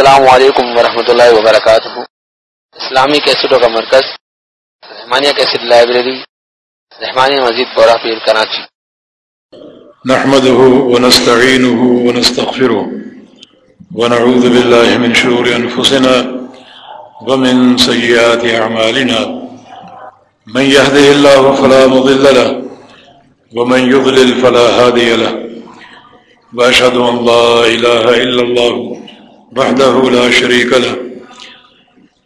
السلام علیکم ورحمۃ اللہ وبرکاتہ۔ اسلامی کیسٹوں کا مرکز، رحمانیہ کیسٹ لائبریری، رحمانیہ مزید بورا پیر کراچی۔ نحمده ونستعينه ونستغفره ونعوذ بالله من شرور أنفسنا ومن سيئات أعمالنا من يهده الله فلا مضل له ومن يضلل فلا هادي له۔ وأشهد أن لا إله إلا الله وحده لا شريك له،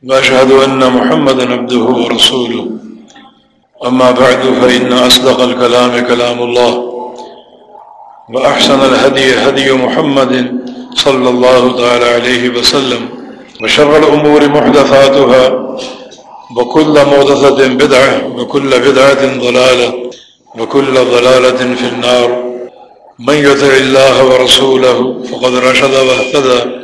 وأشهد أن محمد عبده ورسوله. أما بعد، فإن أصدق الكلام كلام الله، وأحسن الهدي هدي محمد صلى الله تعالى عليه وسلم، وشر الأمور محدثاتها، وكل موضثة بدعة، وكل بدعة ضلالة، وكل ضلالة في النار. من يتع الله ورسوله، فقد رشد واهتدى.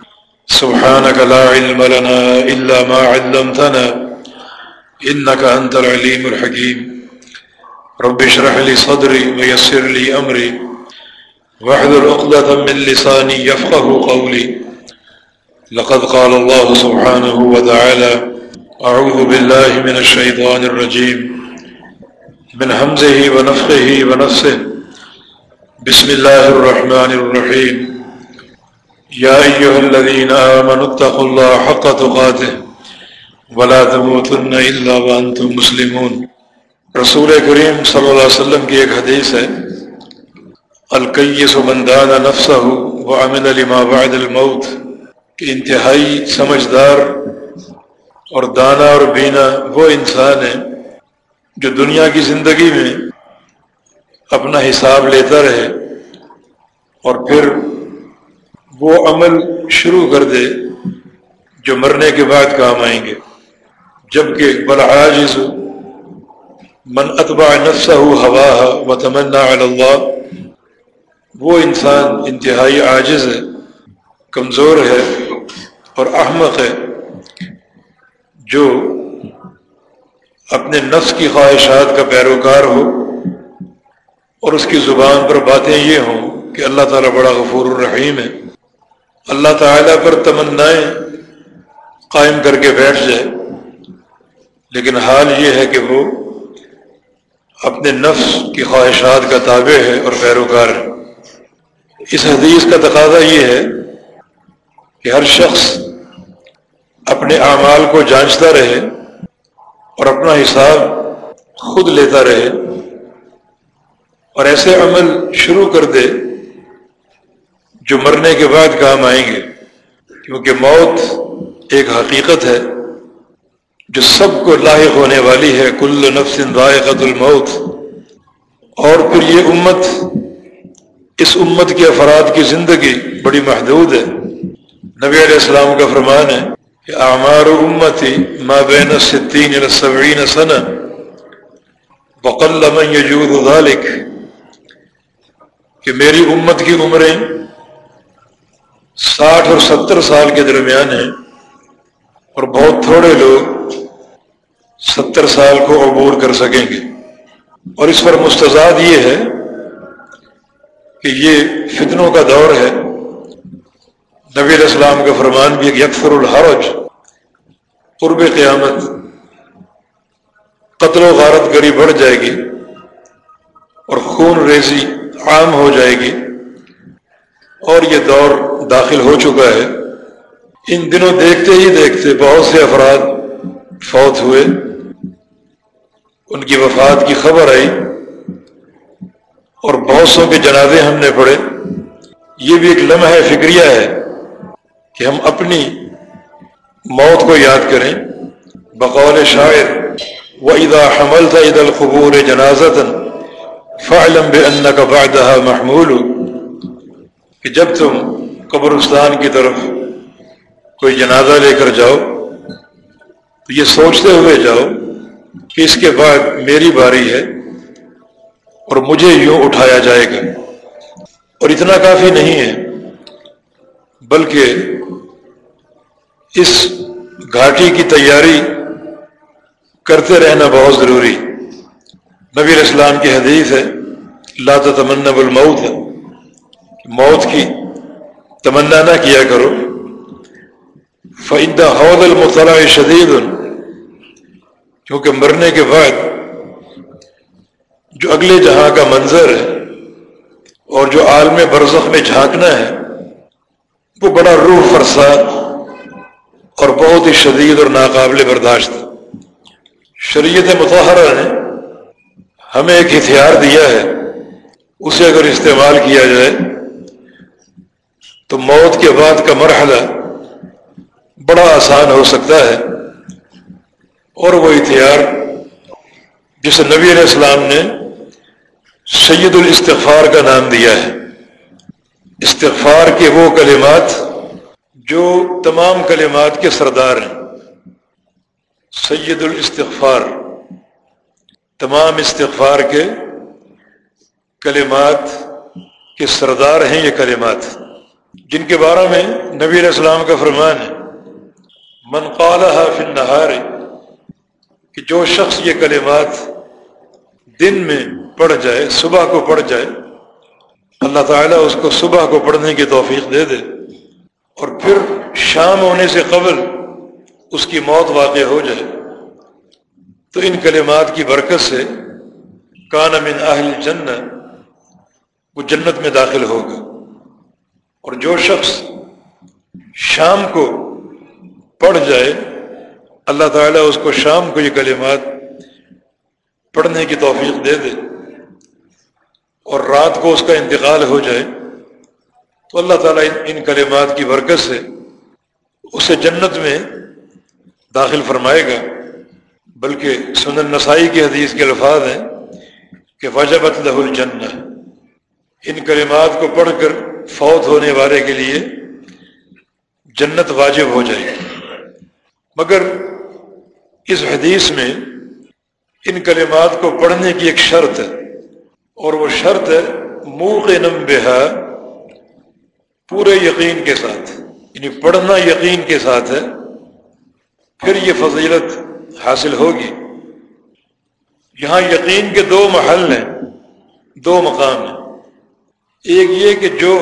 سبحانك لا علم لنا إلا ما علمتنا إنك أنت العليم الحكيم. رب اشرح لي صدري ويسر لي أمري. واحذر عقدة من لساني يفقه قولي. لقد قال الله سبحانه وتعالى أعوذ بالله من الشيطان الرجيم. من همزه ونفخه ونفسه. بسم الله الرحمن الرحيم. يا أيها الذين آمنوا اتقوا الله حق تقاته ولا تموتن إلا وأنتم مسلمون. رسول کریم صلی اللہ علیہ وسلم کی ایک حدیث ہے، القیس من دان نفسه وعمل لما بعد الموت، کہ انتہائی سمجھدار اور دانا اور بینا وہ انسان ہے جو دنیا کی زندگی میں اپنا حساب لیتا رہے اور پھر وہ عمل شروع کر دے جو مرنے کے بعد کام آئیں گے۔ جبکہ بلحاظ من اتبا نفسہ ہوا و تمنا اللہ وہ انسان انتہائی عاجز ہے، کمزور ہے اور احمق ہے، جو اپنے نفس کی خواہشات کا پیروکار ہو اور اس کی زبان پر باتیں یہ ہوں کہ اللہ تعالیٰ بڑا غفور الرحیم ہے۔ اللہ تعالیٰ پر تمنائیں قائم کر کے بیٹھ جائے۔ لیکن حال یہ ہے کہ وہ اپنے نفس کی خواہشات کا تابع ہے اور پیروکار ہے۔ اس حدیث کا تقاضا یہ ہے کہ ہر شخص اپنے اعمال کو جانچتا رہے اور اپنا حساب خود لیتا رہے اور ایسے عمل شروع کر دے جو مرنے کے بعد کام آئیں گے، کیونکہ موت ایک حقیقت ہے، جو سب کو لاحق ہونے والی ہے، کل نفس ذائقت الموت۔ اور پھر یہ امت، اس امت کے افراد کی زندگی بڑی محدود ہے۔ نبی علیہ السلام کا فرمان ہے کہ اعمار امتی ما بین ستین سبعین سنہ بقل من یجود ذالک کہ میری امت کی عمریں ساٹھ اور ستر سال کے درمیان ہیں اور بہت تھوڑے لوگ ستر سال کو عبور کر سکیں گے۔ اور اس پر مستضاد یہ ہے کہ یہ فتنوں کا دور ہے۔ نبی علیہ السلام کا فرمان بھی یکفر الحرج، قرب قیامت، قتل و غارت گری بڑھ جائے گی اور خون ریزی عام ہو جائے گی۔ اور یہ دور داخل ہو چکا ہے۔ ان دنوں دیکھتے ہی دیکھتے بہت سے افراد فوت ہوئے۔ ان کی وفات کی خبر آئی۔ اور بہت سو کے جنازے ہم نے پڑھے۔ یہ بھی ایک لمحہ فکریہ ہے کہ ہم اپنی موت کو یاد کریں۔ بقول شاعر و ادا حمل تھا عید القبور جنازت فعلم بے ان کا فائدہ محمول۔ کہ جب تم قبرستان کی طرف کوئی جنازہ لے کر جاؤ، تو یہ سوچتے ہوئے جاؤ کہ اس کے بعد میری باری ہے اور مجھے یوں اٹھایا جائے گا۔ اور اتنا کافی نہیں ہے، بلکہ اس گھاٹی کی تیاری کرتے رہنا بہت ضروری۔ نبی اسلام کی حدیث ہے، لا تمنا الموت۔ موت کی تمنا نہ کیا کرو۔ فائدہ حود المطلع شدید کیونکہ مرنے کے بعد جو اگلے جہاں کا منظر ہے اور جو عالم برزخ میں جھانکنا ہے، وہ بڑا روح فرسا اور بہت ہی شدید اور ناقابل برداشت۔ شریعت متحرہ نے ہمیں ایک ہتھیار دیا ہے، اسے اگر استعمال کیا جائے تو موت کے بعد کا مرحلہ بڑا آسان ہو سکتا ہے۔ اور وہ ہتھیار جسے نبی علیہ السلام نے سید الاستغفار کا نام دیا ہے۔ استغفار کے وہ کلمات جو تمام کلمات کے سردار ہیں۔ سید الاستغفار، تمام استغفار کے کلمات کے سردار ہیں یہ کلمات۔ جن کے بارے میں نبی علیہ السلام کا فرمان ہے، من قالها فی النہار کہ جو شخص یہ کلمات دن میں پڑھ جائے، صبح کو پڑھ جائے، اللہ تعالیٰ اس کو صبح کو پڑھنے کی توفیق دے دے اور پھر شام ہونے سے قبل اس کی موت واقع ہو جائے۔ تو ان کلمات کی برکت سے کان من اہل جنت وہ جنت میں داخل ہوگا۔ اور جو شخص شام کو پڑھ جائے، اللہ تعالیٰ اس کو شام کو یہ کلمات پڑھنے کی توفیق دے دے اور رات کو اس کا انتقال ہو جائے، تو اللہ تعالیٰ ان کلمات کی برکت سے اسے جنت میں داخل فرمائے گا۔ بلکہ سنن نسائی کی حدیث کے الفاظ ہیں کہ وجبت لہ الجنہ۔ ان کلمات کو پڑھ کر فوت ہونے والے کے لیے جنت واجب ہو جائے گی۔ مگر اس حدیث میں ان کلمات کو پڑھنے کی ایک شرط ہے، اور وہ شرط ہے منہ بہا، پورے یقین کے ساتھ۔ یعنی پڑھنا یقین کے ساتھ ہے، پھر یہ فضیلت حاصل ہوگی۔ یہاں یقین کے دو محل ہیں، دو مقام ہیں۔ ایک یہ کہ جو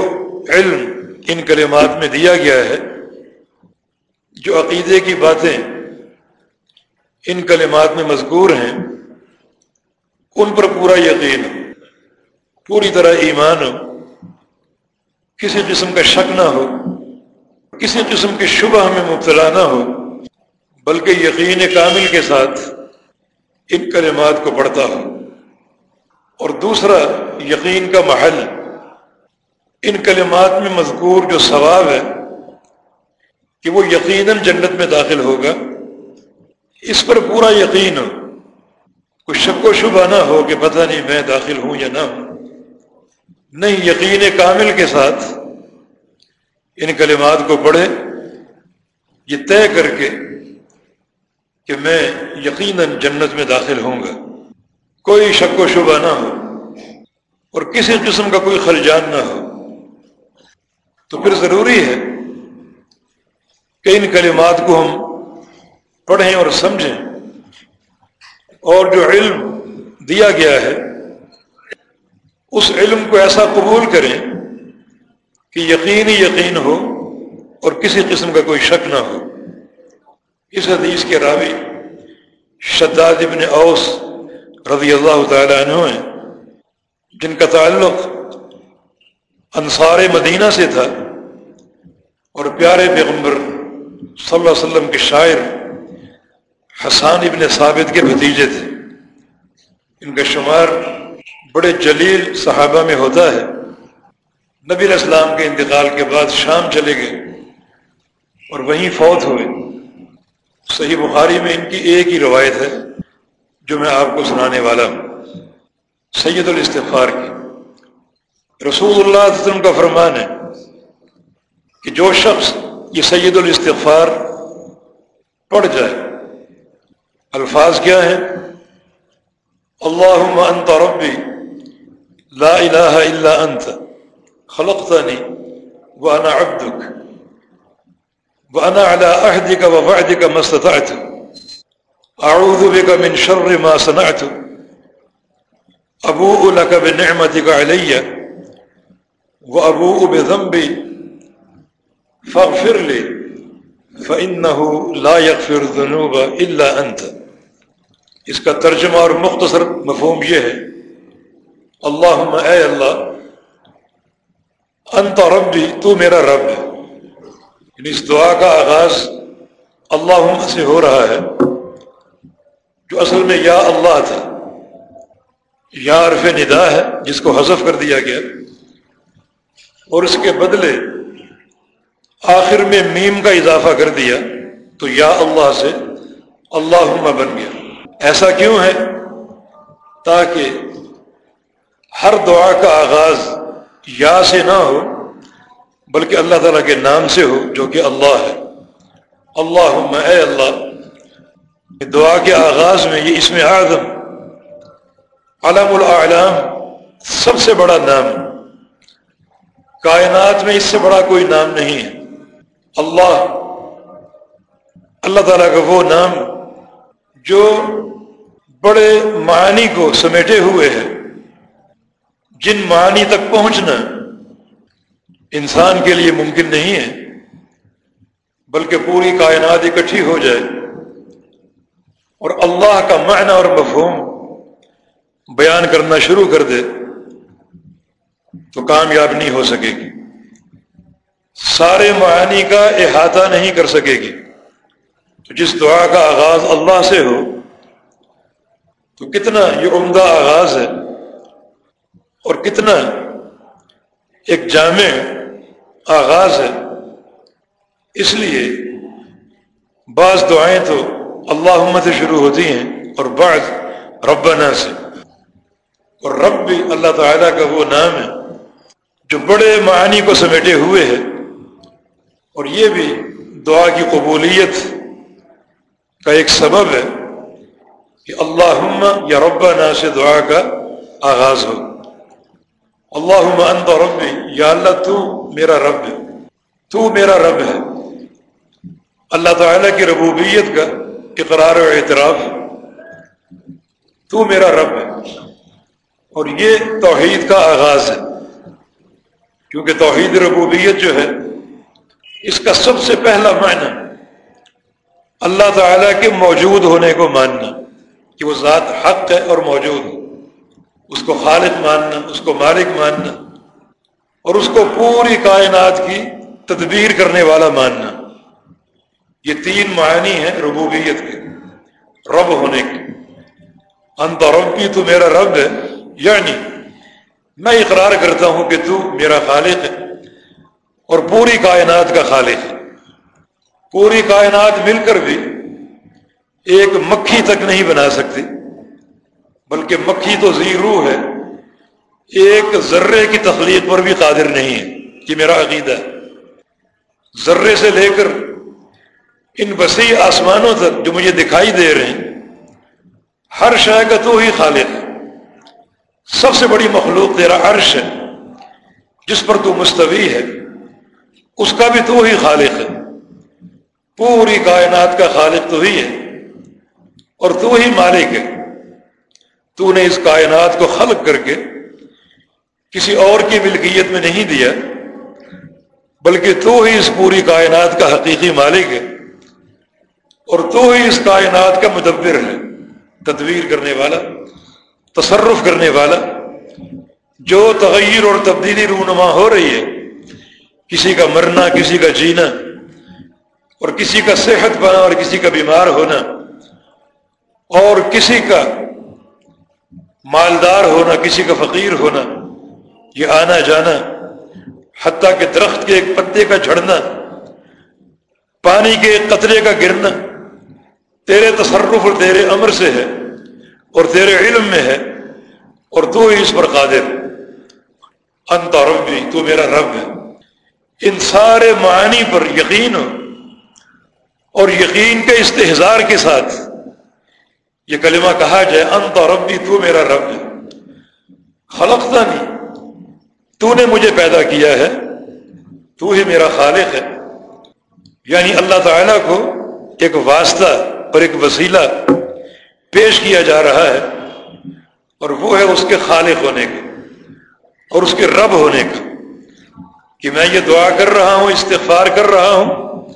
علم ان کلمات میں دیا گیا ہے، جو عقیدے کی باتیں ان کلمات میں مذکور ہیں، ان پر پورا یقین ہو، پوری طرح ایمان ہو، کسی قسم کا شک نہ ہو، کسی قسم کے شبہ میں مبتلا نہ ہو، بلکہ یقین کامل کے ساتھ ان کلمات کو پڑھتا ہو۔ اور دوسرا، یقین کا محل ان کلمات میں مذکور جو ثواب ہے کہ وہ یقیناً جنت میں داخل ہوگا، اس پر پورا یقین ہو کوئی شک و شبہ نہ ہو کہ پتہ نہیں میں داخل ہوں یا نہ ہوں۔ نہیں، یقین کامل کے ساتھ ان کلمات کو پڑھے یہ طے کر کے کہ میں یقیناً جنت میں داخل ہوں گا۔ کوئی شک و شبہ نہ ہو اور کسی قسم کا کوئی خلجان نہ ہو۔ تو پھر ضروری ہے کہ ان کلمات کو ہم پڑھیں اور سمجھیں۔ اور جو علم دیا گیا ہے، اس علم کو ایسا قبول کریں کہ یقینی یقین ہو اور کسی قسم کا کوئی شک نہ ہو۔ اس حدیث کے راوی شداد ابن اوس رضی اللہ تعالی عنہ ہیں، جن کا تعلق انصار مدینہ سے تھا اور پیارے پیغمبر صلی اللہ علیہ وسلم کے شاعر حسان ابن ثابت کے بھتیجے تھے۔ ان کا شمار بڑے جلیل صحابہ میں ہوتا ہے۔ نبی علیہ السلام کے انتقال کے بعد شام چلے گئے اور وہیں فوت ہوئے۔ صحیح بخاری میں ان کی ایک ہی روایت ہے جو میں آپ کو سنانے والا ہوں۔ سید الاستفار کی۔ رسول اللہ علیہ وسلم کا فرمان ہے کہ جو شخص یہ سید الاستغفار پڑھ جائے الفاظ کیا ہیں اللہم انت ربی لا الہ الا انت خلقتنی وانا عبدک وانا على عهدك ووعدك ما استطعت اعوذ بك من شر ما صنعت ابوء لك بنعمتك علي وابوء بذنبي فاغفر لي فانه لا يغفر الذنوب الا انت اس کا ترجمہ اور مختصر مفہوم یہ ہے اللہ اے اللہ، انت ربی، تو میرا رب ہے۔ یعنی اس دعا کا آغاز اللہ سے ہو رہا ہے، جو اصل میں یا اللہ تھا، یا عرف ندا ہے، جس کو حذف کر دیا گیا۔ اور اس کے بدلے آخر میں میم کا اضافہ کر دیا تو یا اللہ سے اللہ بن گیا۔ ایسا کیوں ہے؟ تاکہ ہر دعا کا آغاز یا سے نہ ہو، بلکہ اللہ تعالیٰ کے نام سے ہو، جو کہ اللہ ہے۔ اللہ اے اللہ، دعا کے آغاز میں یہ اس میں اعظم، علم العلام سب سے بڑا نام۔ کائنات میں اس سے بڑا کوئی نام نہیں ہے۔ اللہ اللہ تعالیٰ کا وہ نام جو بڑے معنی کو سمیٹے ہوئے ہے۔ جن معنی تک پہنچنا انسان کے لیے ممکن نہیں ہے، بلکہ پوری کائنات اکٹھی ہو جائے۔ اور اللہ کا معنی اور مفہوم بیان کرنا شروع کر دے۔ تو کامیاب نہیں ہو سکے گی۔ سارے معانی کا احاطہ نہیں کر سکے گی۔ تو جس دعا کا آغاز اللہ سے ہو، تو کتنا یہ عمدہ آغاز ہے۔ اور کتنا ایک جامع آغاز ہے۔ اس لیے بعض دعائیں تو اللہ سے شروع ہوتی ہیں اور بعض ربنا سے۔ اور رب بھی اللہ تعالیٰ کا وہ نام ہے۔ جو بڑے معنی کو سمیٹے ہوئے ہے اور یہ بھی دعا کی قبولیت کا ایک سبب ہے کہ اللہ یا ربنا سے دعا کا آغاز ہو۔ اللہ انت ربی، یا اللہ تو میرا رب ہے۔ تو میرا رب ہے۔ اللہ تعالیٰ کی ربوبیت کا اقرار و اعتراف تو میرا رب ہے۔ اور یہ توحید کا آغاز ہے۔ کیونکہ توحید ربوبیت جو ہے، اس کا سب سے پہلا معنی اللہ تعالیٰ کے موجود ہونے کو ماننا، کہ وہ ذات حق ہے اور موجود اس کو خالق ماننا، اس کو مالک ماننا، اور اس کو پوری کائنات کی تدبیر کرنے والا ماننا۔ یہ تین معنی ہیں ربوبیت کے، رب ہونے کے۔ انت ربی تو میرا رب ہے یعنی میں اقرار کرتا ہوں کہ تو میرا خالق ہے اور پوری کائنات کا خالق ہے۔ پوری کائنات مل کر بھی ایک مکھی تک نہیں بنا سکتی، بلکہ مکھی تو زیرو ہے۔ ایک ذرے کی تخلیق پر بھی قادر نہیں ہے کہ میرا عقیدہ ہے۔ ذرے سے لے کر ان وسیع آسمانوں تک جو مجھے دکھائی دے رہے ہیں، ہر شے کا تو ہی خالق ہے۔ سب سے بڑی مخلوق تیرا عرش ہے، جس پر تو مستوی ہے، اس کا بھی تو ہی خالق ہے۔ پوری کائنات کا خالق تو ہی ہے اور تو ہی مالک ہے۔ تو نے اس کائنات کو خلق کر کے کسی اور کی ملکیت میں نہیں دیا، بلکہ تو ہی اس پوری کائنات کا حقیقی مالک ہے اور تو ہی اس کائنات کا مدبر ہے، تدبیر کرنے والا۔ تصرف کرنے والا، جو تغیر اور تبدیلی رونما ہو رہی ہے، کسی کا مرنا، کسی کا جینا، اور کسی کا صحت بنا اور کسی کا بیمار ہونا، اور کسی کا مالدار ہونا، کسی کا فقیر ہونا، یہ آنا جانا، حتیٰ کہ درخت کے ایک پتے کا جھڑنا، پانی کے ایک قطرے کا گرنا، تیرے تصرف اور تیرے امر سے ہے۔ اور تیرے علم میں ہے اور تو ہی اس پر قادر۔ انت ربی، تو میرا رب ہے۔ ان سارے معانی پر یقین ہو اور یقین کے استحزار کے ساتھ یہ کلمہ کہا جائے، انت ربی، تو میرا رب ہے۔ خلقتا نہیں تو نے مجھے پیدا کیا ہے۔ تو ہی میرا خالق ہے۔ یعنی اللہ تعالیٰ کو ایک واسطہ اور ایک وسیلہ پیش کیا جا رہا ہے اور وہ ہے اس کے خالق ہونے کا اور اس کے رب ہونے کا کہ میں یہ دعا کر رہا ہوں، استغفار کر رہا ہوں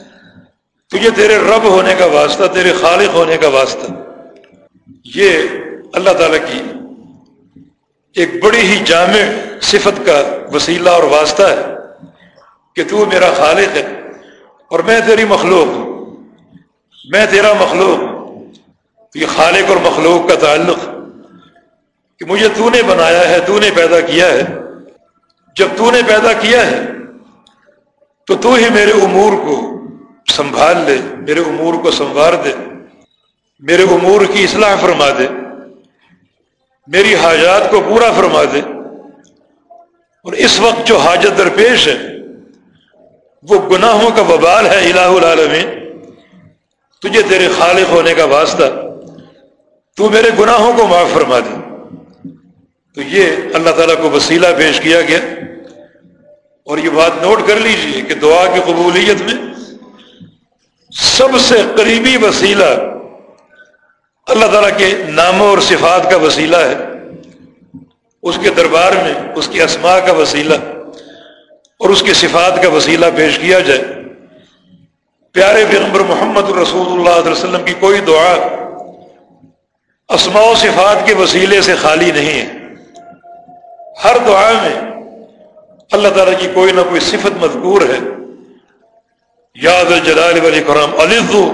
تو یہ تیرے رب ہونے کا واسطہ، تیرے خالق ہونے کا واسطہ۔ یہ اللہ تعالیٰ کی ایک بڑی ہی جامع صفت کا وسیلہ اور واسطہ ہے کہ تو میرا خالق ہے اور میں تیری مخلوق ہوں، میں تیرا مخلوق یہ خالق اور مخلوق کا تعلق کہ مجھے تو نے بنایا ہے، تو نے پیدا کیا ہے۔ جب تو نے پیدا کیا ہے، تو تو ہی میرے امور کو سنبھال لے، میرے امور کو سنوار دے، میرے امور کی اصلاح فرما دے، میری حاجات کو پورا فرما دے۔ اور اس وقت جو حاجت درپیش ہے، وہ گناہوں کا وبال ہے، الہ العالمین۔ تجھے تیرے خالق ہونے کا واسطہ۔ تو میرے گناہوں کو معاف فرما دے۔ تو یہ اللہ تعالیٰ کو وسیلہ پیش کیا گیا۔ اور یہ بات نوٹ کر لیجیے کہ دعا کی قبولیت میں سب سے قریبی وسیلہ اللہ تعالیٰ کے ناموں اور صفات کا وسیلہ ہے۔ اس کے دربار میں اس کی اسماء کا وسیلہ اور اس کے صفات کا وسیلہ پیش کیا جائے۔ پیارے پیغمبر محمد الرسول اللہ علیہ وسلم کی کوئی دعا اسماء و صفات کے وسیلے سے خالی نہیں ہے۔ ہر دعا میں اللہ تعالیٰ کی کوئی نہ کوئی صفت مذکور ہے۔ یاد الجلال ولی کرام علیزو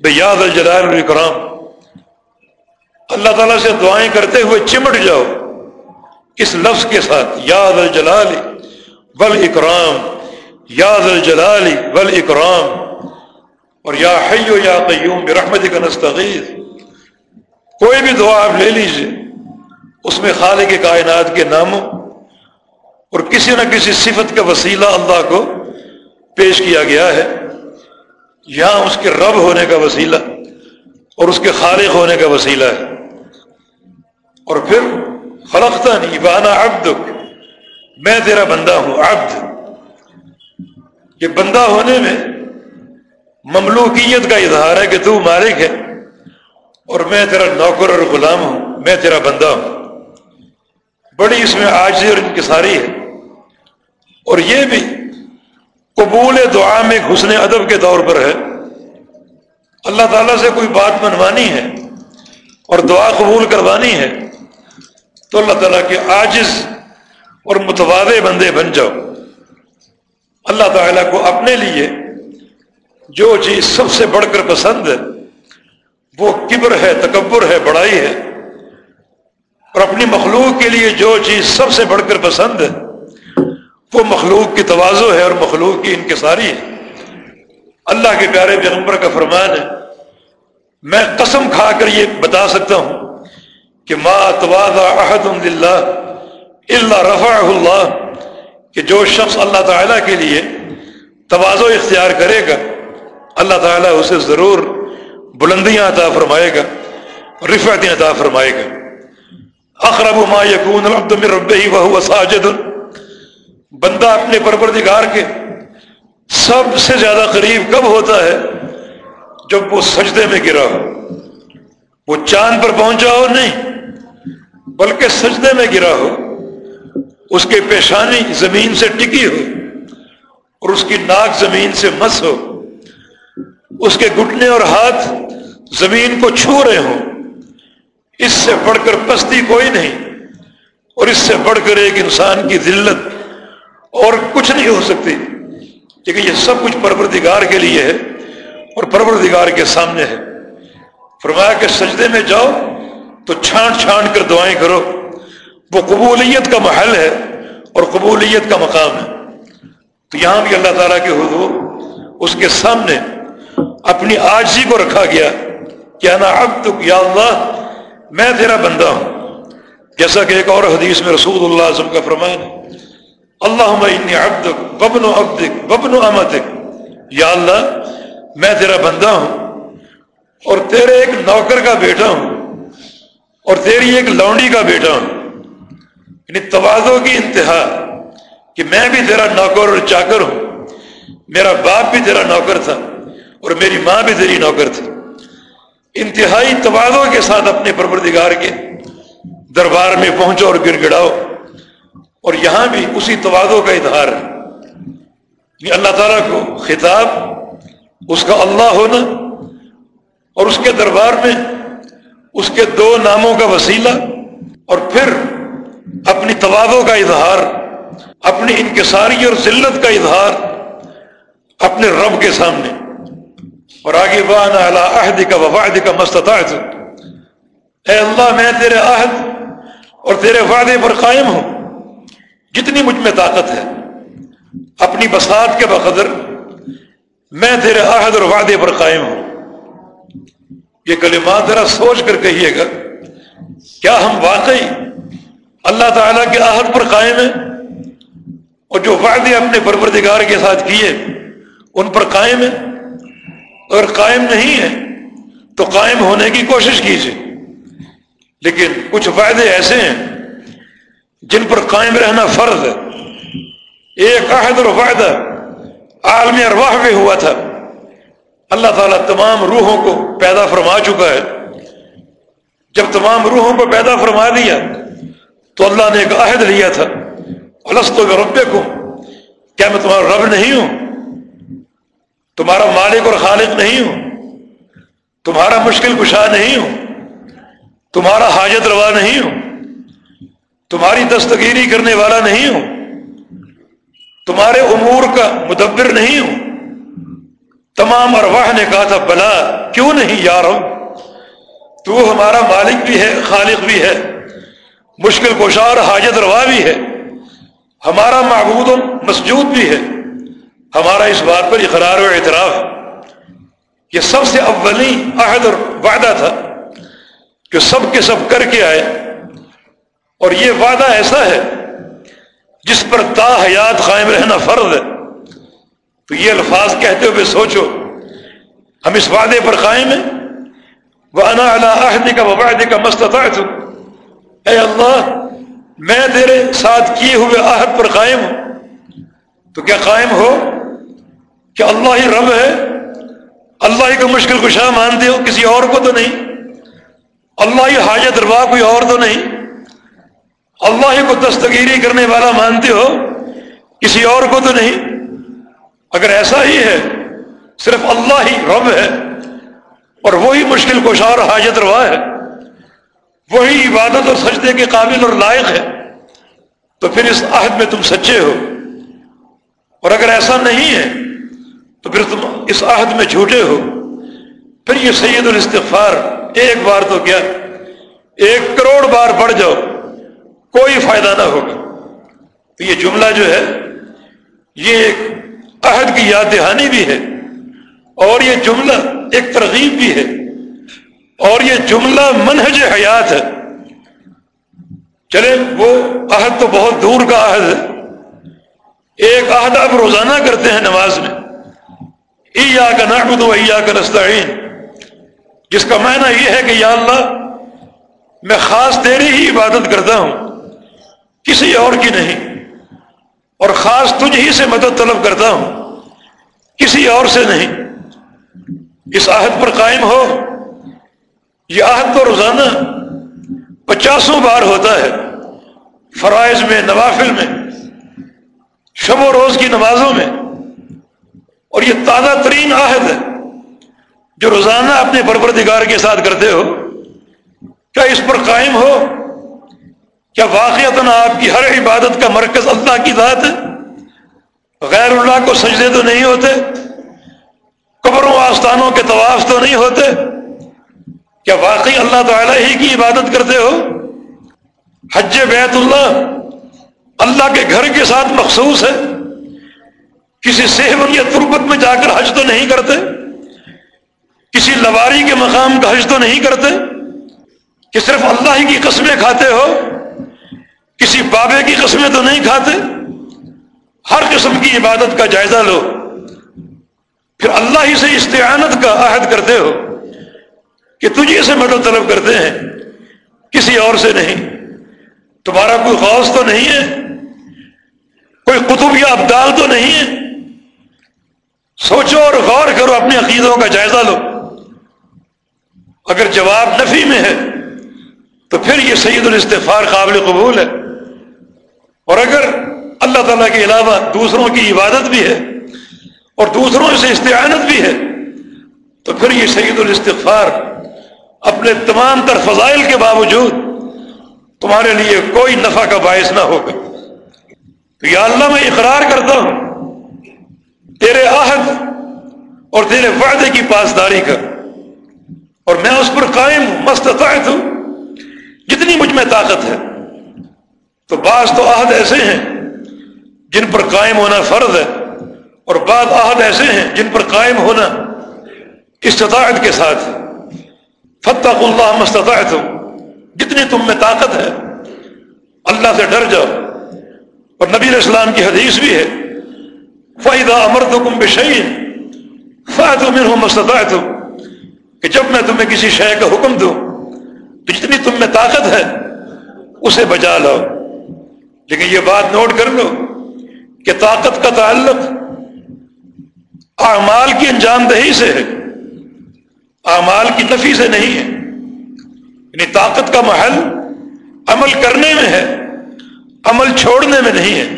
بے یاد الجلال ولی کرام اللہ تعالیٰ سے دعائیں کرتے ہوئے چمٹ جاؤ۔ اس لفظ کے ساتھ یاد الجلال ول اکرام یاد الجلال ول اکرام اور یا حیو یا قیوم برحمت کا نستغیر کوئی بھی دعا آپ لے لیجیے اس میں خالق کائنات کے ناموں اور کسی نہ کسی صفت کا وسیلہ اللہ کو پیش کیا گیا ہے۔ یہاں اس کے رب ہونے کا وسیلہ اور اس کے خالق ہونے کا وسیلہ ہے۔ اور پھر خلقتا نہیں بانا عبد میں تیرا بندہ ہوں، عبد۔ یہ بندہ ہونے میں مملوکیت کا اظہار ہے کہ تو مالک ہے۔ اور میں تیرا نوکر اور غلام ہوں، میں تیرا بندہ ہوں۔ بڑی اس میں آجی اور انکساری ہے۔ اور یہ بھی قبول دعا میں گھسنے ادب کے طور پر ہے۔ اللہ تعالیٰ سے کوئی بات منوانی ہے اور دعا قبول کروانی ہے، تو اللہ تعالیٰ کے عاجز اور متواد بندے بن جاؤ۔ اللہ تعالیٰ کو اپنے لیے جو چیز سب سے بڑھ کر پسند ہے وہ کبر ہے، تکبر ہے، بڑائی ہے۔ اور اپنی مخلوق کے لیے جو چیز سب سے بڑھ کر پسند ہے، وہ مخلوق کی توازو ہے اور مخلوق کی انکساری ہے۔ اللہ کے پیارے پیغمبر کا فرمان ہے۔ میں قسم کھا کر یہ بتا سکتا ہوں کہ ما احد اللہ اللہ رفع اللہ، کہ جو شخص اللہ تعالیٰ کے لیے توازو اختیار کرے گا، اللہ تعالیٰ اسے ضرور بلندیاں عطا فرمائے گا، رفعتیں عطا فرمائے گا۔ اقرب ما یکون العبد من ربه وهو ساجد۔ بندہ اپنے پروردگار کے سب سے زیادہ قریب کب ہوتا ہے؟ جب وہ سجدے میں گرا ہو۔ وہ چاند پر پہنچا ہو نہیں، بلکہ سجدے میں گرا ہو۔ اس کے پیشانی زمین سے ٹکی ہو اور اس کی ناک زمین سے مس ہو۔ اس کے گھٹنے اور ہاتھ زمین کو چھو رہے ہوں۔ اس سے بڑھ کر پستی کوئی نہیں۔ اور اس سے بڑھ کر ایک انسان کی ذلت اور کچھ نہیں ہو سکتی۔ کیونکہ یہ سب کچھ پروردگار کے لیے ہے اور پروردگار کے سامنے ہے۔ فرمایا کہ سجدے میں جاؤ تو چھان چھان کر دعائیں کرو۔ وہ قبولیت کا محل ہے اور قبولیت کا مقام ہے۔ تو یہاں بھی اللہ تعالیٰ کے حضور اس کے سامنے اپنی آجی کو رکھا گیا۔ کہ انا اب تو یا اللہ میں تیرا بندہ ہوں۔ جیسا کہ ایک اور حدیث میں رسول اللہ اعظم کا فرمان ہے اللہ عبدک ببن و عبدک ببن و امدک یا اللہ، میں تیرا بندہ ہوں اور تیرے ایک نوکر کا بیٹا ہوں اور تیری ایک لونڈی کا بیٹا ہوں۔ یعنی توازوں کی انتہا کہ میں بھی تیرا نوکر اور چاکر ہوں۔ میرا باپ بھی تیرا نوکر تھا اور میری ماں بھی تیری نوکر تھی۔ انتہائی توازوں کے ساتھ اپنے پروردگار کے دربار میں پہنچو اور گر گڑاؤ اور یہاں بھی اسی توازوں کا اظہار ہے۔ یہ اللہ تعالیٰ کو خطاب، اس کا اللہ ہونا اور اس کے دربار میں اس کے دو ناموں کا وسیلہ اور پھر اپنی توازوں کا اظہار، اپنی انکساری اور ذلت کا اظہار اپنے رب کے سامنے۔ اور آگے وانا عہد کا وفاد کا مستطاعت اے اللہ، میں تیرے عہد اور تیرے وعدے پر قائم ہوں۔ جتنی مجھ میں طاقت ہے، اپنی بسات کے بقدر میں تیرے عہد اور وعدے پر قائم ہوں۔ یہ کلمات ذرا سوچ کر کہیے گا، کیا ہم واقعی اللہ تعالیٰ کے عہد پر قائم ہیں؟ اور جو وعدے اپنے پروردگار کے ساتھ کیے، ان پر قائم ہیں؟ اگر قائم نہیں ہے تو قائم ہونے کی کوشش کیجیے لیکن کچھ وعدے ایسے ہیں جن پر قائم رہنا فرض ہے۔ ایک عہد اور وعدہ عالم ارواح میں ہوا تھا۔ اللہ تعالیٰ تمام روحوں کو پیدا فرما چکا ہے۔ جب تمام روحوں کو پیدا فرما دیا تو اللہ نے ایک عہد لیا تھا۔ السط رب کو کیا میں تمہارا رب نہیں ہوں؟ تمہارا مالک اور خالق نہیں ہوں۔ تمہارا مشکل کشا نہیں ہوں۔ تمہارا حاجت روا نہیں ہوں۔ تمہاری دستگیری کرنے والا نہیں ہوں۔ تمہارے امور کا مدبر نہیں ہوں۔ تمام ارواح نے کہا تھا، بلا، کیوں نہیں یار تو ہمارا مالک بھی ہے، خالق بھی ہے۔ مشکل کوشار حاجت روا بھی ہے۔ ہمارا معبود مسجود بھی ہے۔ ہمارا اس بات پر اقرار و اعتراف یہ سب سے اولی عہد اور وعدہ تھا کہ سب کے سب کر کے آئے اور یہ وعدہ ایسا ہے جس پر تا حیات قائم رہنا فرض ہے۔ تو یہ الفاظ کہتے ہوئے سوچو، ہم اس وعدے پر قائم ہیں۔ وہ انا اللہ کا وباد کا مستطاعت اے اللہ، میں تیرے ساتھ کیے ہوئے عہد پر قائم ہوں۔ تو کیا قائم ہو؟ کہ اللہ ہی رب ہے، اللہ ہی کو مشکل کشا مانتے ہو، کسی اور کو تو نہیں۔ اللہ ہی حاجت روا کوئی اور تو نہیں۔ اللہ ہی کو دستگیری کرنے والا مانتے ہو، کسی اور کو تو نہیں۔ اگر ایسا ہی ہے، صرف اللہ ہی رب ہے، اور وہی مشکل کشا اور حاجت روا ہے، وہی عبادت اور سجدے کے قابل اور لائق ہے، تو پھر اس عہد میں تم سچے ہو۔ اور اگر ایسا نہیں ہے تو پھر تم اس عہد میں جھوٹے ہو۔ پھر یہ سید الاستغفار ایک بار تو کیا، ایک کروڑ بار بڑھ جاؤ، کوئی فائدہ نہ ہوگا۔ تو یہ جملہ جو ہے، یہ ایک عہد کی یاد دہانی بھی ہے، اور یہ جملہ ایک ترغیب بھی ہے، اور یہ جملہ منہج حیات ہے۔ چلے وہ عہد تو بہت دور کا عہد ہے۔ ایک عہد آپ روزانہ کرتے ہیں نماز میں۔ ایا کا نعبد و ایا کا نستعین جس کا معنی یہ ہے کہ یا اللہ، میں خاص تیری ہی عبادت کرتا ہوں، کسی اور کی نہیں۔ اور خاص تجھ ہی سے مدد طلب کرتا ہوں، کسی اور سے نہیں۔ اس عہد پر قائم ہو۔ یہ عہد تو روزانہ پچاسوں بار ہوتا ہے، فرائض میں، نوافل میں، شب و روز کی نمازوں میں۔ اور یہ تازہ ترین عہد ہے جو روزانہ اپنے پروردگار کے ساتھ کرتے ہو، کیا اس پر قائم ہو؟ کیا واقعات آپ کی ہر عبادت کا مرکز اللہ کی ذات ہے غیر اللہ کو سجدے تو نہیں ہوتے؟ قبروں آستانوں کے طواف تو نہیں ہوتے؟ کیا واقعی اللہ تعالی ہی کی عبادت کرتے ہو؟ حج بیت اللہ اللہ کے گھر کے ساتھ مخصوص ہے۔ کسی سیون یا تربت میں جا کر حج تو نہیں کرتے؟ کسی لواری کے مقام کا حج تو نہیں کرتے؟ کہ صرف اللہ ہی کی قسمیں کھاتے ہو؟ کسی بابے کی قسمیں تو نہیں کھاتے؟ ہر قسم کی عبادت کا جائزہ لو۔ پھر اللہ ہی سے استعانت کا عہد کرتے ہو کہ تجھے سے مدد طلب کرتے ہیں، کسی اور سے نہیں۔ تمہارا کوئی خاص تو نہیں ہے؟ کوئی قطب یا ابدال تو نہیں ہے؟ سوچو اور غور کرو اپنی عقیدوں کا جائزہ لو۔ اگر جواب نفی میں ہے، تو پھر یہ سید الاستفار قابل قبول ہے۔ اور اگر اللہ تعالیٰ کے علاوہ دوسروں کی عبادت بھی ہے، اور دوسروں سے استعانت بھی ہے، تو پھر یہ سید الاستغفار اپنے تمام تر فضائل کے باوجود تمہارے لیے کوئی نفع کا باعث نہ ہوگا۔ تو یا اللہ، میں اقرار کرتا ہوں تیرے عہد اور تیرے وعدے کی پاسداری کر۔ اور میں اس پر قائم مستطاعت ہوں۔ جتنی مجھ میں طاقت ہے۔ تو بعض تو عہد ایسے ہیں جن پر قائم ہونا فرض ہے، اور بعض عہد ایسے ہیں جن پر قائم ہونا استطاعت کے ساتھ فتح اللہ مستطاعت ہوں جتنی تم میں طاقت ہے، اللہ سے ڈر جاؤ۔ اور نبی اسلام کی حدیث بھی ہے فائدہ امر تو کم بشعین فائد ہو مستطاعت ہوں کہ جب میں تمہیں کسی شے کا حکم دوں تو جتنی تم میں طاقت ہے، اسے بچا لو لیکن یہ بات نوٹ کر لو کہ طاقت کا تعلق اعمال کی انجام دہی سے ہے۔ اعمال کی نفی سے نہیں ہے۔ یعنی طاقت کا محل عمل کرنے میں ہے، عمل چھوڑنے میں نہیں ہے۔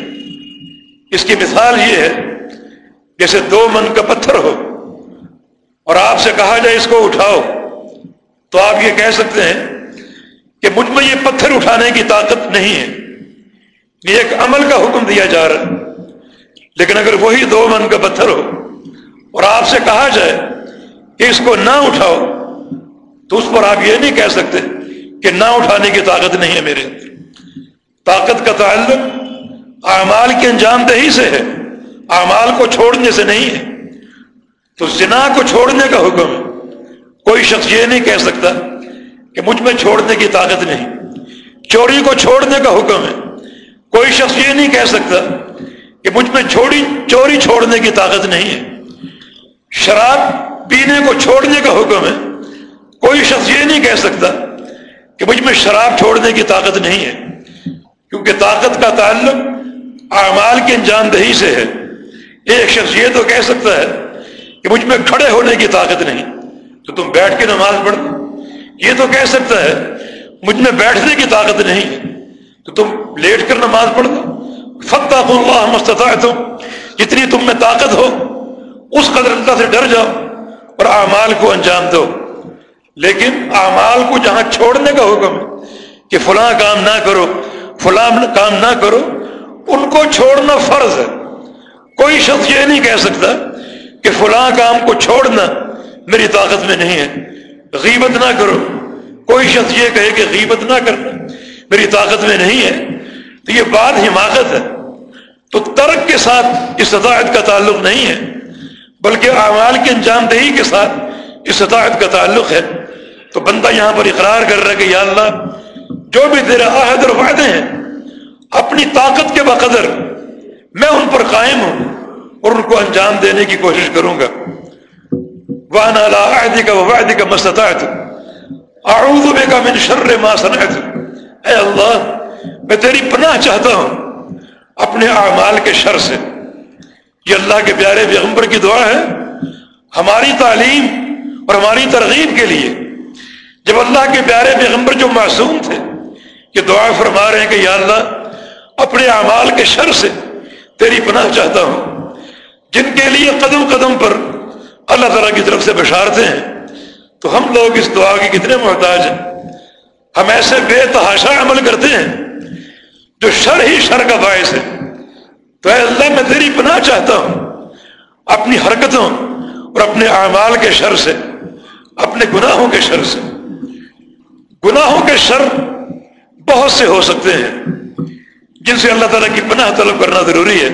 اس کی مثال یہ ہے جیسے دو من کا پتھر ہو اور آپ سے کہا جائے اس کو اٹھاؤ، تو آپ یہ کہہ سکتے ہیں کہ مجھ میں یہ پتھر اٹھانے کی طاقت نہیں ہے۔ یہ ایک عمل کا حکم دیا جا رہا ہے۔ لیکن اگر وہی دو من کا پتھر ہو اور آپ سے کہا جائے کہ اس کو نہ اٹھاؤ، تو اس پر آپ یہ نہیں کہہ سکتے کہ نہ اٹھانے کی طاقت نہیں ہے میرے۔ طاقت کا تعلق اعمال کی انجام دہی سے ہے۔ اعمال کو چھوڑنے سے نہیں ہے۔ تو زنا کو چھوڑنے کا حکم ہے کوئی شخص یہ نہیں کہہ سکتا کہ مجھ میں چھوڑنے کی طاقت نہیں۔ چوری کو چھوڑنے کا حکم ہے۔ کوئی شخص یہ نہیں کہہ سکتا کہ مجھ میں چھوڑی، چوری چھوڑنے کی طاقت نہیں ہے۔ شراب پینے کو چھوڑنے کا حکم ہے۔ کوئی شخص یہ نہیں کہہ سکتا کہ مجھ میں شراب چھوڑنے کی طاقت نہیں ہے۔ کیونکہ طاقت کا تعلق اعمال کی انجام دہی سے ہے۔ ایک شخص یہ تو کہہ سکتا ہے کہ مجھ میں کھڑے ہونے کی طاقت نہیں، تو تم بیٹھ کے نماز پڑھ۔ یہ تو کہہ سکتا ہے مجھ میں بیٹھنے کی طاقت نہیں، تو تم لیٹ کر نماز پڑھ۔ دو فتح اللہ مستطاعت جتنی تم میں طاقت ہو، اس قدر اللہ سے ڈر جاؤ اور اعمال کو انجام دو۔ لیکن اعمال کو جہاں چھوڑنے کا حکم ہے کہ فلاں کام نہ کرو، فلاں کام نہ کرو، ان کو چھوڑنا فرض ہے۔ کوئی شخص یہ نہیں کہہ سکتا کہ فلاں کام کو چھوڑنا میری طاقت میں نہیں ہے۔ غیبت نہ کرو۔ کوئی شخص یہ کہے کہ غیبت نہ کرنا میری طاقت میں نہیں ہے، تو یہ بات حماقت ہے۔ تو ترک کے ساتھ استطاعت کا تعلق نہیں ہے، بلکہ اعمال کی انجام دہی کے ساتھ استطاعت کا تعلق ہے۔ تو بندہ یہاں پر اقرار کر رہا ہے کہ یا اللہ، جو بھی تیرے عہد اور وعدے ہیں، اپنی طاقت کے بقدر میں ان پر قائم ہوں اور ان کو انجام دینے کی کوشش کروں گا۔ وان عہدی کا وعدی کا مستطاعت اعوذ بک من شر ما صنعت۔ اے اللہ، میں تیری پناہ چاہتا ہوں اپنے اعمال کے شر سے۔ یہ اللہ کے پیارے پیغمبر کی دعا ہے ہماری تعلیم اور ہماری ترغیب کے لیے۔ جب اللہ کے پیارے پیغمبر جو معصوم تھے، یہ دعا فرما رہے ہیں کہ یا اللہ، اپنے اعمال کے شر سے تیری پناہ چاہتا ہوں۔ جن کے لیے قدم قدم پر اللہ تعالیٰ کی طرف سے بشارتے ہیں، تو ہم لوگ اس دعا کے کتنے محتاج ہیں۔ ہم ایسے بے تحاشا عمل کرتے ہیں جو شر ہی شر کا باعث ہے۔ تو اے اللہ، میں تیری پناہ چاہتا ہوں اپنی حرکتوں اور اپنے اعمال کے شر سے، اپنے گناہوں کے شر سے۔ گناہوں کے شر بہت سے ہو سکتے ہیں۔ جن سے اللہ تعالیٰ کی پناہ طلب کرنا ضروری ہے،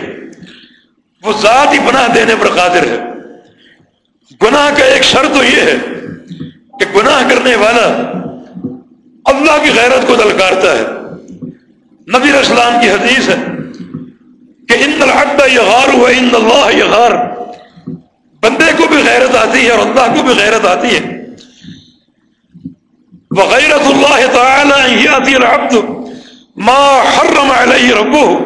وہ ذات ہی پناہ دینے پر قادر ہے۔ گناہ کا ایک شرط تو یہ ہے کہ گناہ کرنے والا اللہ کی غیرت کو دلکارتا ہے۔ نبی اسلام کی حدیث ہے کہ ان الحق یہ غار ہوا ان اللہ یہ غار بندے کو بھی غیرت آتی ہے اور اللہ کو بھی غیرت آتی ہے۔ وغیرت اللہ تعالی آتی العبد۔ ما حرم علیہ ربو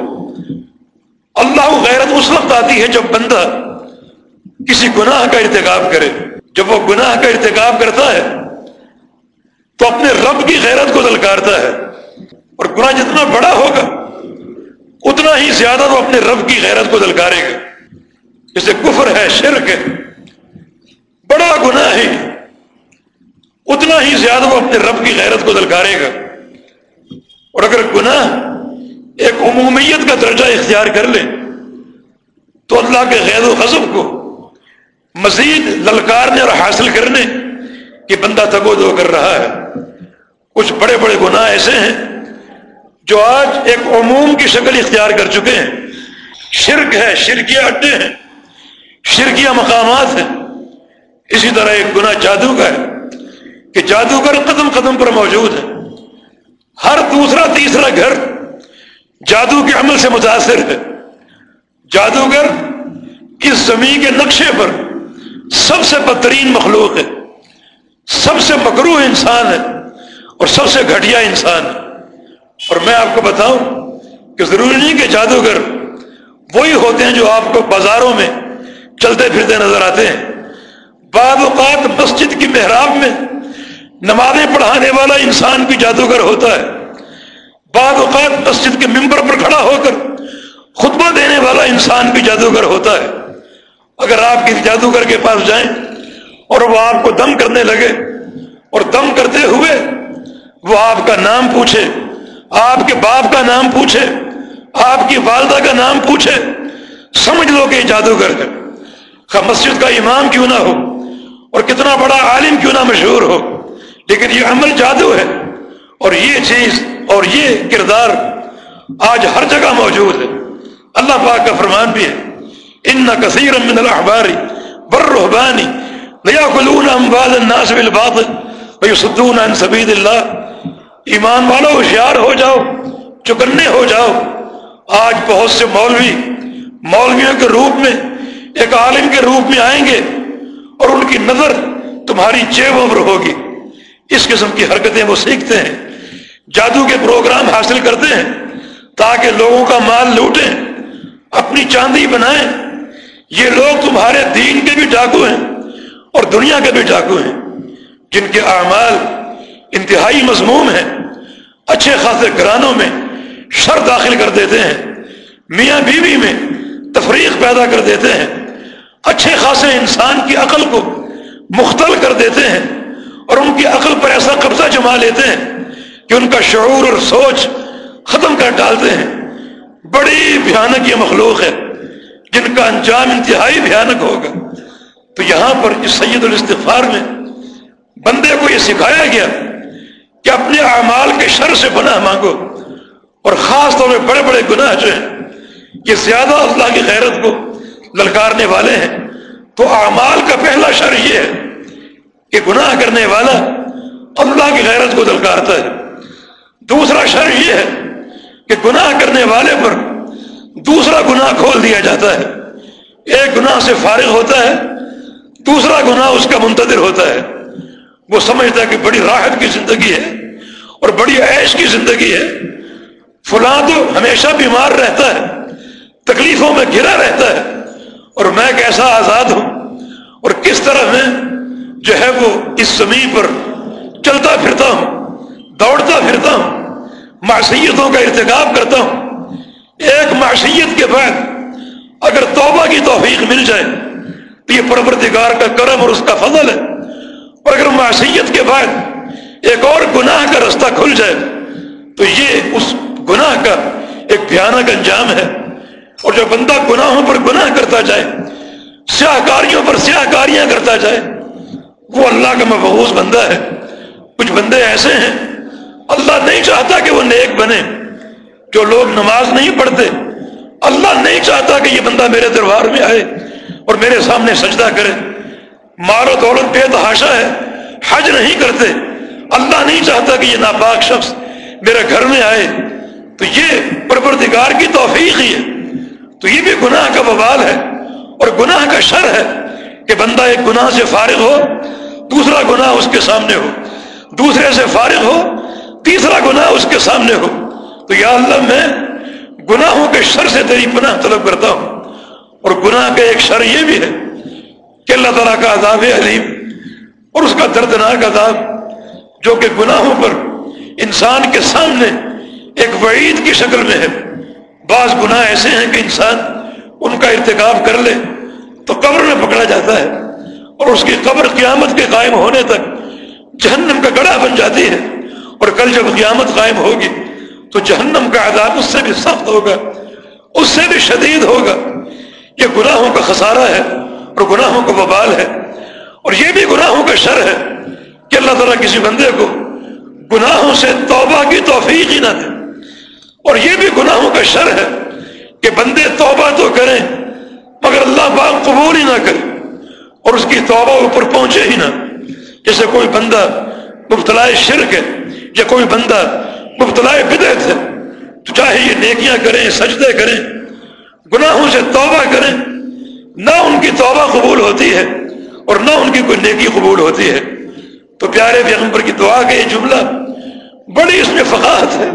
اللہ غیرت اس وقت آتی ہے جب بندہ کسی گناہ کا ارتکاب کرے. جب وہ گناہ کا ارتکاب کرتا ہے، تو اپنے رب کی غیرت کو دلکارتا ہے۔ اور گناہ جتنا بڑا ہوگا، اتنا ہی زیادہ وہ اپنے رب کی غیرت کو دلکارے گا۔ جیسے کفر ہے، شرک ہے، بڑا گناہ ہے۔ اتنا ہی زیادہ وہ اپنے رب کی غیرت کو دلکارے گا۔ اور اگر گناہ ایک عمومیت کا درجہ اختیار کر لے تو اللہ کے غیر و غضب کو مزید للکارنے اور حاصل کرنے کہ بندہ تگو دو کر رہا ہے۔ کچھ بڑے بڑے گناہ ایسے ہیں جو آج ایک عموم کی شکل اختیار کر چکے ہیں۔ شرک ہے، شرکیہ اڈے ہیں، شرکیہ مقامات ہیں۔ اسی طرح ایک گناہ جادو کا ہے کہ جادوگر قدم قدم پر موجود ہے ہر دوسرا تیسرا گھر جادو کے عمل سے متاثر ہے۔ جادوگر اس زمین کے نقشے پر سب سے بدترین مخلوق ہے۔ سب سے مکرو انسان ہے اور سب سے گھٹیا انسان ہے۔ اور میں آپ کو بتاؤں کہ ضروری نہیں کہ جادوگر وہی ہوتے ہیں جو آپ کو بازاروں میں چلتے پھرتے نظر آتے ہیں۔ بعض اوقات مسجد کی محراب میں نمازیں پڑھانے والا انسان بھی جادوگر ہوتا ہے۔ بعض اوقات مسجد کے ممبر پر کھڑا ہو کر خطبہ دینے والا انسان بھی جادوگر ہوتا ہے۔ اگر آپ کسی جادوگر کے پاس جائیں اور وہ آپ کو دم کرنے لگے اور دم کرتے ہوئے وہ آپ کا نام پوچھے، آپ کے باپ کا نام پوچھے، آپ کی والدہ کا نام پوچھے، سمجھ لو کہ یہ جادوگر ہے۔ مسجد کا امام کیوں نہ ہو اور کتنا بڑا عالم کیوں نہ مشہور ہو، لیکن یہ عمل جادو ہے۔ اور یہ چیز اور یہ کردار آج ہر جگہ موجود ہے۔ اللہ پاک کا فرمان بھی ہے۔ ان نہ کثیر امن بر رحبانی نیا کلون امباد الناس بالباطل ويصدون عن سبيل اللہ ایمان والو، ہوشیار ہو جاؤ، چکنے ہو جاؤ۔ آج بہت سے مولوی مولویوں کے روپ میں، ایک عالم کے روپ میں آئیں گے اور ان کی نظر تمہاری جیبوں پر ہوگی۔ اس قسم کی حرکتیں وہ سیکھتے ہیں۔ جادو کے پروگرام حاصل کرتے ہیں تاکہ لوگوں کا مال لوٹیں، اپنی چاندی بنائیں۔ یہ لوگ تمہارے دین کے بھی ڈاکو ہیں اور دنیا کے بھی ڈاکو ہیں۔ جن کے اعمال انتہائی مضموم ہیں، اچھے خاصے گرانوں میں شر داخل کر دیتے ہیں۔ میاں بیوی میں تفریق پیدا کر دیتے ہیں۔ اچھے خاصے انسان کی عقل کو مختل کر دیتے ہیں اور ان کی عقل پر ایسا قبضہ جما لیتے ہیں۔ کہ ان کا شعور اور سوچ ختم کر ڈالتے ہیں۔ بڑی بھیانک یہ مخلوق ہے۔ جن کا انجام انتہائی بھیانک ہوگا۔ تو یہاں پر اس سید الاستغفار میں بندے کو یہ سکھایا گیا کہ اپنے اعمال کے شر سے بنا مانگو۔ اور خاص طور پہ بڑے بڑے گناہ جو ہیں، یہ زیادہ اللہ کی غیرت کو للکارنے والے ہیں۔ تو اعمال کا پہلا شر یہ ہے کہ گناہ کرنے والا اللہ کی غیرت کو دلکارتا ہے۔ دوسرا شر یہ ہے کہ گناہ کرنے والے پر دوسرا گناہ کھول دیا جاتا ہے۔ ایک گناہ سے فارغ ہوتا ہے، دوسرا گناہ اس کا منتظر ہوتا ہے۔ وہ سمجھتا ہے کہ بڑی راحت کی زندگی ہے اور بڑی عیش کی زندگی ہے۔ فلاں تو ہمیشہ بیمار رہتا ہے، تکلیفوں میں گرا رہتا ہے۔ اور میں کیسا آزاد ہوں؟ اور کس طرح میں جو ہے وہ اس زمین پر چلتا پھرتا ہوں؟ دوڑتا پھرتا ہوں، معصیتوں کا ارتکاب کرتا ہوں۔ ایک معصیت کے بعد اگر توبہ کی توفیق مل جائے تو یہ پروردگار کا کرم اور اس کا فضل ہے۔ اور اگر معصیت کے بعد ایک اور گناہ کا رستہ کھل جائے تو یہ اس گناہ کا ایک بھیانک انجام ہے۔ اور جو بندہ گناہوں پر گناہ کرتا جائے سیاہ کاریوں پر سیاہ کاریاں کرتا جائے، وہ اللہ کا محبوس بندہ ہے۔ کچھ بندے ایسے ہیں اللہ نہیں چاہتا کہ وہ نیک بنے، جو لوگ نماز نہیں پڑھتے، اللہ نہیں چاہتا کہ یہ بندہ میرے دربار میں آئے اور میرے سامنے سجدہ کرے۔ مال و دولت، بے تحاشا ہے، حج نہیں کرتے۔ اللہ نہیں چاہتا کہ یہ ناپاک شخص میرے گھر میں آئے۔ تو یہ پروردگار کی توفیق ہی ہے۔ تو یہ بھی گناہ کا بوال ہے اور گناہ کا شر ہے کہ بندہ ایک گناہ سے فارغ ہو، دوسرا گناہ اس کے سامنے ہو، دوسرے سے فارغ ہو تیسرا گناہ اس کے سامنے ہو۔ تو یا اللہ، میں گناہوں کے شر سے تیری پناہ طلب کرتا ہوں۔ اور گناہ کا ایک شر یہ بھی ہے کہ اللہ تعالیٰ کا عذاب علیم۔ اور اس کا دردناک عذاب جو کہ گناہوں پر انسان کے سامنے ایک وعید کی شکل میں ہے۔ بعض گناہ ایسے ہیں کہ انسان ان کا ارتکاب کر لے تو قبر میں پکڑا جاتا ہے اور اس کی قبر قیامت کے قائم ہونے تک جہنم کا گڑھا بن جاتی ہے۔ اور کل جب قیامت قائم ہوگی تو جہنم کا عذاب اس سے بھی سخت ہوگا، اس سے بھی شدید ہوگا یہ گناہوں کا خسارہ ہے اور گناہوں کا ببال ہے۔ اور یہ بھی گناہوں کا شر ہے کہ اللہ تعالیٰ کسی بندے کو گناہوں سے توبہ کی توفیق ہی نہ دے۔ اور یہ بھی گناہوں کا شر ہے کہ بندے توبہ تو کریں مگر اللہ باغ قبول ہی نہ کرے اور اس کی توبہ اوپر پہنچے ہی نہ۔ جیسے کوئی بندہ مبتلا شرک ہے یا کوئی بندہ مبتلا بدعت ہے، تو چاہے یہ نیکیاں کریں، سجدے کریں، گناہوں سے توبہ کریں، نہ ان کی توبہ قبول ہوتی ہے اور نہ ان کی کوئی نیکی قبول ہوتی ہے۔ تو پیارے پیغمبر کی دعا کا یہ جملہ بڑی اس میں فقاحت ہے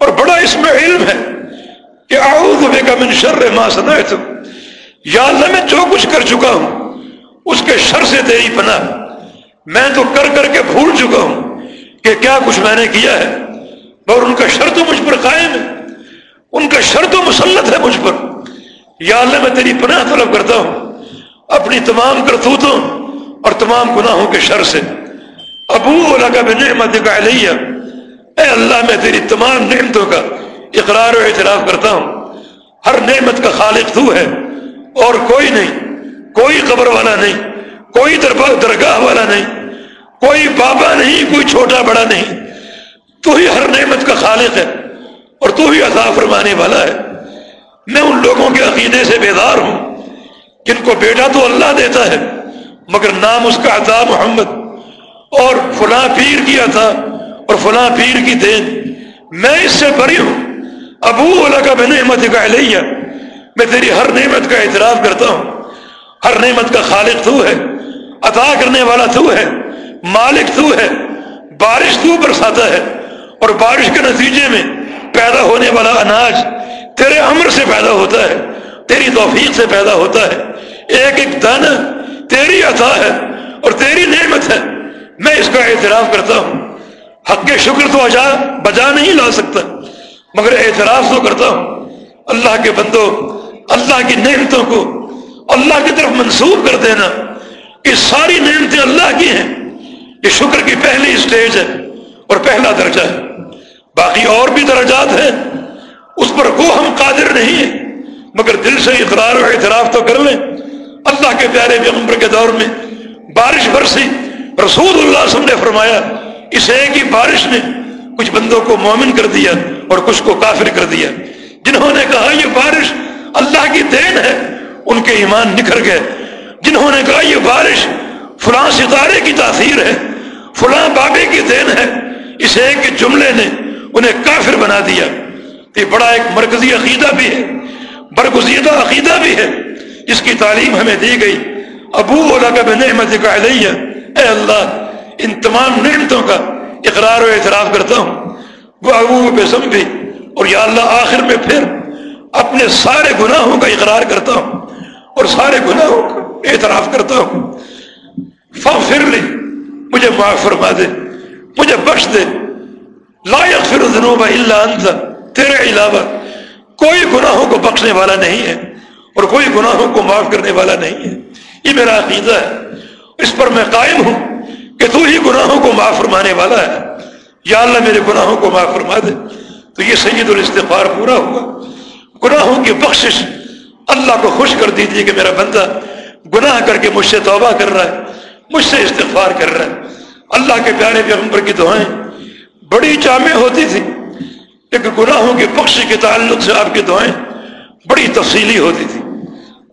اور بڑا اس میں علم ہے کہ اعوذ بک من شر ما صنعت۔ یا اللہ، میں جو کچھ کر چکا ہوں، اس کے شر سے تیری پناہ۔ میں تو کر کر کے بھول چکا ہوں۔ کہ کیا کچھ میں نے کیا ہے؟ اور ان کا شر تو مجھ پر قائم ہے۔ ان کا شر تو مسلط ہے مجھ پر۔ یا اللہ، میں تیری پناہ طلب کرتا ہوں، اپنی تمام کرتوتوں اور تمام گناہوں کے شر سے۔ ابو لگا میں نعمت کا علیہ۔ اے اللہ، میں تیری تمام نعمتوں کا اقرار و اعتراف کرتا ہوں۔ ہر نعمت کا خالق تو ہے، اور کوئی نہیں، کوئی قبر والا نہیں، کوئی درگاہ والا نہیں۔ کوئی بابا نہیں، کوئی چھوٹا بڑا نہیں۔ تو ہی ہر نعمت کا خالق ہے اور تو ہی عطا فرمانے والا ہے۔ میں ان لوگوں کے عقیدے سے بیدار ہوں۔ جن کو بیٹا تو اللہ دیتا ہے، مگر نام اس کا عطا محمد۔ اور فلاں پیر کیا تھا اور فلاں پیر کی دین۔ میں اس سے بری ہوں۔ ابو اللہ کا میں نعمت کا علیہ۔ میں تیری ہر نعمت کا اعتراف کرتا ہوں۔ ہر نعمت کا خالق تو ہے، عطا کرنے والا تو ہے۔ مالک تو ہے، بارش تو برساتا ہے، اور بارش کے نتیجے میں پیدا ہونے والا اناج تیرے امر سے پیدا ہوتا ہے، تیری توفیق سے پیدا ہوتا ہے۔ ایک ایک دن تیری عطا ہے اور تیری نعمت ہے۔ میں اس کا اعتراف کرتا ہوں۔ حق کے شکر تو اجا، بجا نہیں لا سکتا، مگر اعتراف تو کرتا ہوں۔ اللہ کے بندوں اللہ کی نعمتوں کو اللہ کی طرف منسوخ کر دینا۔ یہ ساری نعمتیں اللہ کی ہیں۔ یہ شکر کی پہلی اسٹیج ہے اور پہلا درجہ ہے۔ باقی اور بھی درجات ہیں۔ اس پر کو ہم قادر نہیں ہیں۔ مگر دل سے اقرار و اعتراف تو کر لیں۔ اللہ کے پیارے پیغمبر کے دور میں بارش برسی۔ رسول اللہ صلی اللہ علیہ وسلم نے فرمایا، اس ایک ہی بارش نے کچھ بندوں کو مومن کر دیا اور کچھ کو کافر کر دیا۔ جنہوں نے کہا، یہ بارش اللہ کی دین ہے، ان کے ایمان نکھر گئے۔ جنہوں نے کہا، یہ بارش فلاں ستارے کی تاثیر ہے۔ فلاں بابے کی دین ہے، اس ایک جملے نے انہیں کافر بنا دیا۔ یہ بڑا ایک مرکزی عقیدہ بھی ہے، برگزیدہ عقیدہ بھی ہے۔ جس کی تعلیم ہمیں دی گئی۔ ابو کا نعمت کا علیہ، اے اللہ، ان تمام نعمتوں کا اقرار و اعتراف کرتا ہوں۔ وہ ابو بے سمجھی اور یا اللہ، آخر میں پھر اپنے سارے گناہوں کا اقرار کرتا ہوں اور سارے گناہوں کا اعتراف کرتا ہوں۔ فاغفر لی مجھے معاف فرما دے، مجھے بخش دے۔ لا يغفر الذنوب انت، تیرے علاوہ کوئی گناہوں کو بخشنے والا نہیں ہے اور کوئی گناہوں کو معاف کرنے والا نہیں ہے۔ یہ میرا عقیدہ ہے۔ اس پر میں قائم ہوں کہ تو ہی گناہوں کو معاف فرمانے والا ہے۔ یا اللہ میرے گناہوں کو معاف فرما دے۔ تو یہ سید الاستغفار پورا ہوا گناہوں کی بخشش اللہ کو خوش کر دیجیے کہ میرا بندہ گناہ کر کے مجھ سے توبہ کر رہا ہے، مجھ سے استغفار کر رہا ہے۔ اللہ کے پیارے پیغمبر کی دعائیں۔ بڑی جامع ہوتی تھی۔ لیکن گناہوں کے بخش کے تعلق سے آپ کی دعائیں بڑی تفصیلی ہوتی تھی۔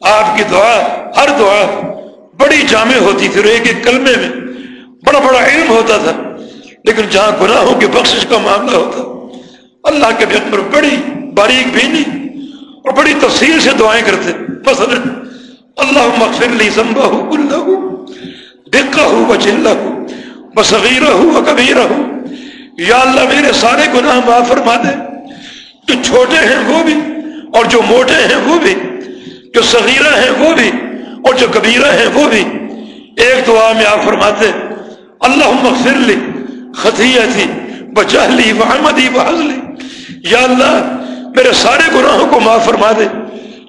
آپ کی دعا، ہر دعا بڑی جامع ہوتی تھی اور ایک ایک کلمے میں بڑا بڑا علم ہوتا تھا۔ لیکن جہاں گناہوں کی بخشش کا معاملہ ہوتا، اللہ کے پیغمبر بڑی باریک بینی اور بڑی تفصیل سے دعائیں کرتے۔ بس اللہ مغفر لی زمبا ہو اللہ ہو دکا ہو بچلہ ہو بصغیرہ ہو کبیرہ ہو یا اللہ میرے سارے گناہ معاف فرما دے۔ جو چھوٹے ہیں وہ بھی اور جو موٹے ہیں وہ بھی۔ جو صغیرہ ہیں وہ بھی اور جو کبیرہ ہیں وہ بھی۔ ایک دعا میں آپ فرماتے اللہ مغفر لی خطیتی بچہلی وحمدی بحضلی یا اللہ میرے سارے گناہوں کو معاف فرما دے۔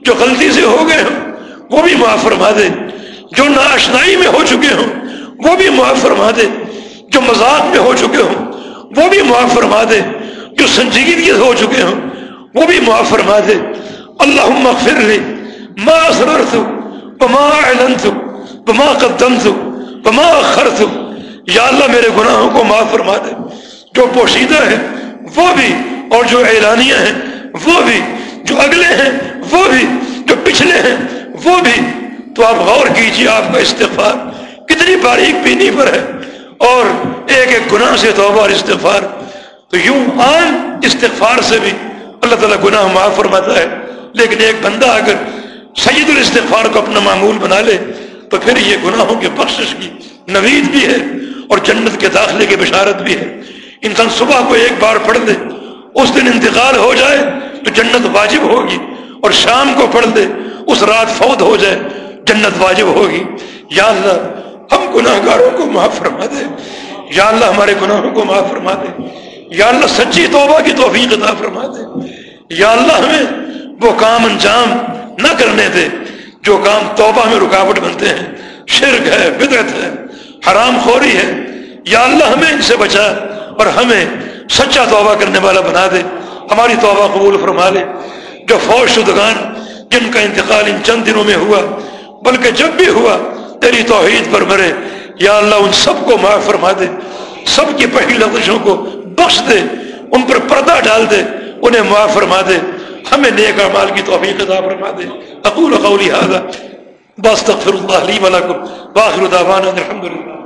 جو غلطی سے ہو گئے ہوں، وہ بھی معاف فرما دے۔ جو ناشنائی میں ہو چکے ہوں، وہ بھی معاف فرما دے۔ جو مذاق میں ہو چکے ہوں، وہ بھی معاف فرما دے۔ جو سنجیدگی ہو چکے ہوں، وہ بھی معاف فرما دے۔ اللہ مغفر لی ما اسررت بما اعلنت بما قدمت بما اخرت۔ یا اللہ، میرے گناہوں کو معاف فرما دے۔ جو پوشیدہ ہے وہ بھی، اور جو اعلانیہ ہیں، وہ بھی۔ جو اگلے ہیں، وہ بھی۔ جو پچھلے ہیں، وہ بھی۔ تو آپ غور کیجیے آپ کا استغفار کتنی باریک پینی پر ہے۔ اور ایک ایک گناہ سے توبہ اور استغفار۔ تو یوں عام استغفار سے بھی اللہ تعالیٰ گناہ معاف فرماتا ہے۔ لیکن ایک بندہ اگر سید الاستغفار کو اپنا معمول بنا لے، تو پھر یہ گناہوں کے بخشش کی نوید بھی ہے اور جنت کے داخلے کی بشارت بھی ہے۔ انسان صبح کو ایک بار پڑھ دے اس دن انتقال ہو جائے تو جنت واجب ہوگی اور شام کو پڑھ دے اس رات فوت ہو جائے جنت واجب ہوگی۔ یا اللہ ہم گناہ گاروں کو معاف فرما دے۔ یا اللہ ہمارے گناہوں کو معاف فرما دے۔ یا اللہ سچی توبہ کی توفیق عطا فرما دے۔ یا اللہ ہمیں وہ کام انجام نہ کرنے دے۔ جو کام توبہ میں رکاوٹ بنتے ہیں۔ شرک ہے، بدعت ہے، حرام خوری ہے۔ یا اللہ ہمیں ان سے بچا اور ہمیں سچا توبہ کرنے والا بنا دے۔ ہماری توبہ قبول فرما لے۔ جو فوج شدگان جن کا انتقال ان چند دنوں میں ہوا، بلکہ جب بھی ہوا تیری توحید پر مرے۔ یا اللہ، ان سب کو معاف فرما دے۔ سب کی پہلی لفظوں کو بخش دے۔ ان پر پردہ ڈال دے۔ انہیں معاف فرما دے۔ ہمیں نیک اعمال کی توفیق عطا فرما دے۔ اقول قولی هذا باستغفر الله لي ولكم واخر دعوانا الحمد لله